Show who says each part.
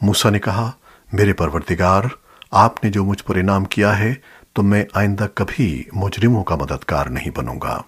Speaker 1: मूसा ने कहा, मेरे परवरदिगार, आपने जो मुझ पर इनाम किया है तो मैं आइंदा कभी मुजरिमों का मददगार नहीं बनूँगा।